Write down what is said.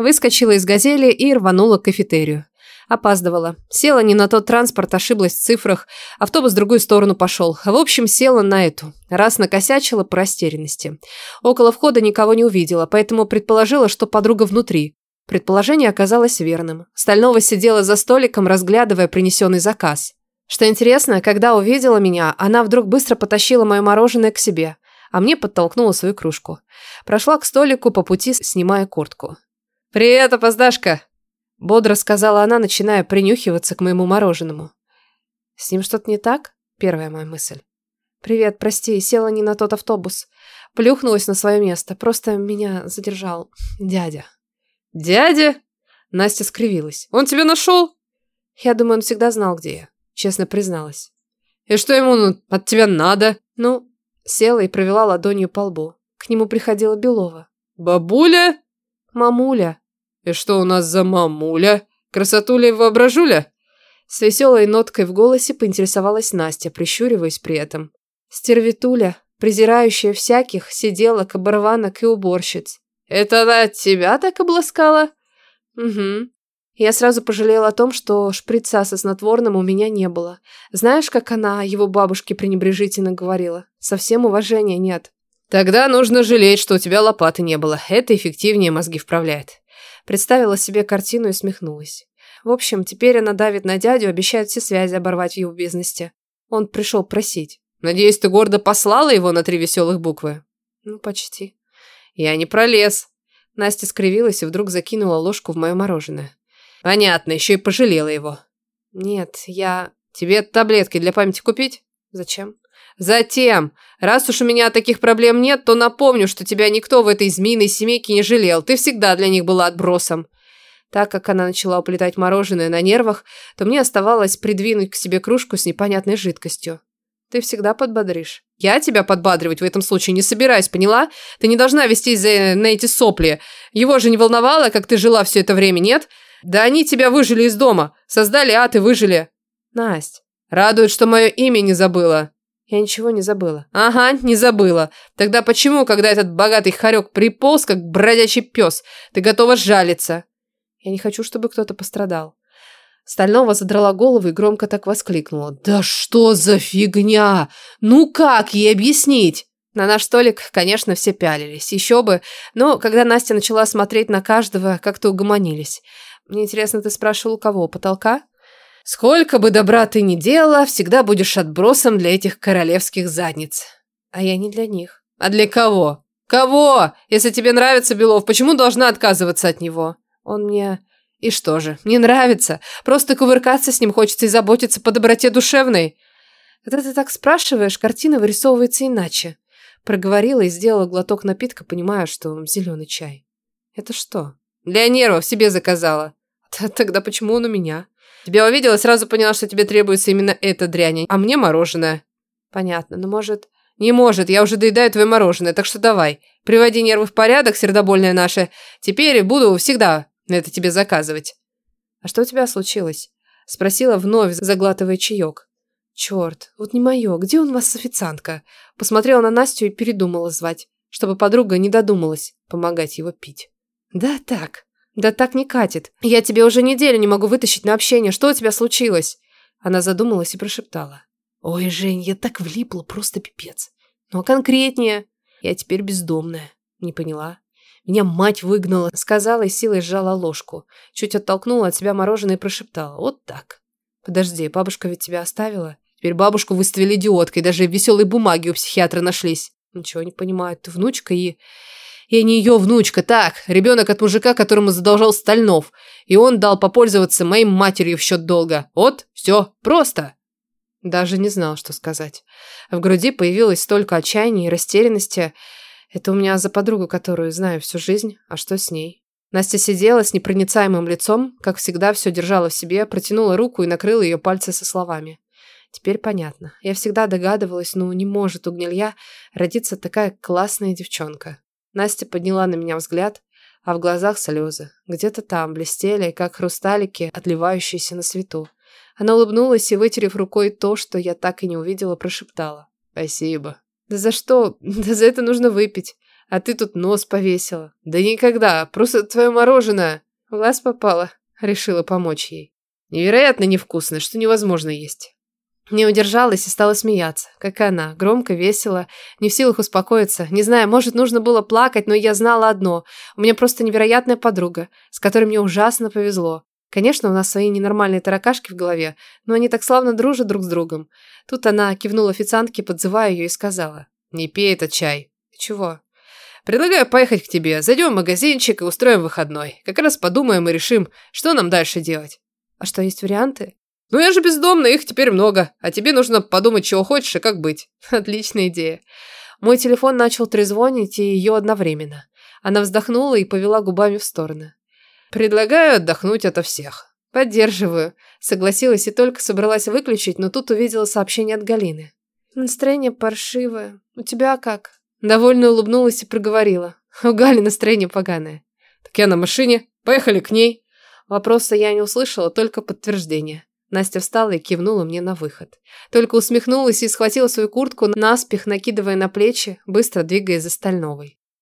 Выскочила из газели и рванула к кафетерию. Опаздывала. Села не на тот транспорт, ошиблась в цифрах. Автобус в другую сторону пошел. В общем, села на эту. Раз накосячила по растерянности. Около входа никого не увидела, поэтому предположила, что подруга внутри. Предположение оказалось верным. Стальнова сидела за столиком, разглядывая принесенный заказ. Что интересно, когда увидела меня, она вдруг быстро потащила мое мороженое к себе, а мне подтолкнула свою кружку. Прошла к столику по пути, снимая куртку. «Привет, опоздашка!» Бодро сказала она, начиная принюхиваться к моему мороженому. «С ним что-то не так?» Первая моя мысль. «Привет, прости, села не на тот автобус. Плюхнулась на свое место. Просто меня задержал дядя». «Дядя?» Настя скривилась. «Он тебя нашел?» «Я думаю, он всегда знал, где я», честно призналась. «И что ему от тебя надо?» «Ну...» Села и провела ладонью по лбу. К нему приходила Белова. «Бабуля?» «Мамуля», «И что у нас за мамуля? Красотуля и воображуля?» С веселой ноткой в голосе поинтересовалась Настя, прищуриваясь при этом. Стервитуля, презирающая всяких, сиделок, оборванок и уборщиц. «Это она тебя так обласкала?» «Угу». Я сразу пожалела о том, что шприца со снотворным у меня не было. Знаешь, как она его бабушке пренебрежительно говорила? Совсем уважения нет. Тогда нужно жалеть, что у тебя лопаты не было. Это эффективнее мозги вправляет. Представила себе картину и смехнулась. В общем, теперь она давит на дядю, обещает все связи оборвать в его бизнесе. Он пришел просить. Надеюсь, ты гордо послала его на три веселых буквы? Ну, почти. Я не пролез. Настя скривилась и вдруг закинула ложку в мое мороженое. Понятно, еще и пожалела его. Нет, я... Тебе таблетки для памяти купить? Зачем? Затем, раз уж у меня таких проблем нет, то напомню, что тебя никто в этой змеиной семейке не жалел. Ты всегда для них была отбросом. Так как она начала уплетать мороженое на нервах, то мне оставалось придвинуть к себе кружку с непонятной жидкостью. Ты всегда подбодришь. Я тебя подбадривать в этом случае не собираюсь, поняла? Ты не должна вести за, на эти сопли. Его же не волновало, как ты жила все это время, нет? Да они тебя выжили из дома. Создали ад и выжили. Насть. Радует, что мое имя не забыла. Я ничего не забыла. Ага, не забыла. Тогда почему, когда этот богатый хорек приполз, как бродячий пес, ты готова жалиться? Я не хочу, чтобы кто-то пострадал. Стального задрала голову и громко так воскликнула. «Да что за фигня? Ну как ей объяснить?» На наш столик, конечно, все пялились. Еще бы. Но когда Настя начала смотреть на каждого, как-то угомонились. Мне интересно, ты спрашивал, у кого? Потолка? Сколько бы добра ты ни делала, всегда будешь отбросом для этих королевских задниц. А я не для них. А для кого? Кого? Если тебе нравится Белов, почему должна отказываться от него? Он мне... И что же, не нравится? Просто кувыркаться с ним хочется и заботиться по доброте душевной. Когда ты так спрашиваешь, картина вырисовывается иначе. Проговорила и сделала глоток напитка, понимая, что зеленый чай. Это что? Для нервов себе заказала. Тогда почему он у меня? Тебя увидела, сразу поняла, что тебе требуется именно эта дрянь, а мне мороженое. Понятно, но может... Не может, я уже доедаю твое мороженое, так что давай. Приводи нервы в порядок, сердобольное наше. Теперь буду всегда это тебе заказывать. А что у тебя случилось? Спросила вновь, заглатывая чаек. Черт, вот не мое, где у вас официантка? Посмотрела на Настю и передумала звать, чтобы подруга не додумалась помогать его пить. Да так, «Да так не катит. Я тебе уже неделю не могу вытащить на общение. Что у тебя случилось?» Она задумалась и прошептала. «Ой, Жень, я так влипла, просто пипец. Ну а конкретнее? Я теперь бездомная. Не поняла?» Меня мать выгнала, сказала и силой сжала ложку. Чуть оттолкнула от себя мороженое и прошептала. «Вот так». «Подожди, бабушка ведь тебя оставила?» Теперь бабушку выставили идиоткой, даже веселые бумаги у психиатра нашлись. Ничего не понимаю, ты внучка и... Я не ее внучка, так, ребенок от мужика, которому задолжал Стальнов. И он дал попользоваться моей матерью в счет долга. Вот, все, просто. Даже не знал, что сказать. В груди появилось столько отчаяния и растерянности. Это у меня за подругу, которую знаю всю жизнь. А что с ней? Настя сидела с непроницаемым лицом, как всегда все держала в себе, протянула руку и накрыла ее пальцы со словами. Теперь понятно. Я всегда догадывалась, ну не может у гнилья родиться такая классная девчонка. Настя подняла на меня взгляд, а в глазах слезы. Где-то там блестели, как хрусталики, отливающиеся на свету. Она улыбнулась и, вытерев рукой то, что я так и не увидела, прошептала. «Спасибо». «Да за что? Да за это нужно выпить». А ты тут нос повесила. Да никогда, просто твое мороженое. В глаз попало. Решила помочь ей. Невероятно невкусно, что невозможно есть. Не удержалась и стала смеяться, как и она, громко, весело, не в силах успокоиться. Не знаю, может, нужно было плакать, но я знала одно. У меня просто невероятная подруга, с которой мне ужасно повезло. Конечно, у нас свои ненормальные таракашки в голове, но они так славно дружат друг с другом. Тут она кивнула официантке, подзывая ее, и сказала. «Не пей этот чай». «Чего?» «Предлагаю поехать к тебе, зайдем в магазинчик и устроим выходной. Как раз подумаем и решим, что нам дальше делать». «А что, есть варианты?» «Ну я же бездомный, их теперь много, а тебе нужно подумать, чего хочешь и как быть». Отличная идея. Мой телефон начал трезвонить, и ее одновременно. Она вздохнула и повела губами в стороны. Предлагаю отдохнуть ото всех. Поддерживаю. Согласилась и только собралась выключить, но тут увидела сообщение от Галины. Настроение паршивое. У тебя как? Довольно улыбнулась и проговорила. У Гали настроение поганое. Так я на машине. Поехали к ней. Вопроса я не услышала, только подтверждение. Настя встала и кивнула мне на выход. Только усмехнулась и схватила свою куртку, наспех накидывая на плечи, быстро двигаясь за Стальновой.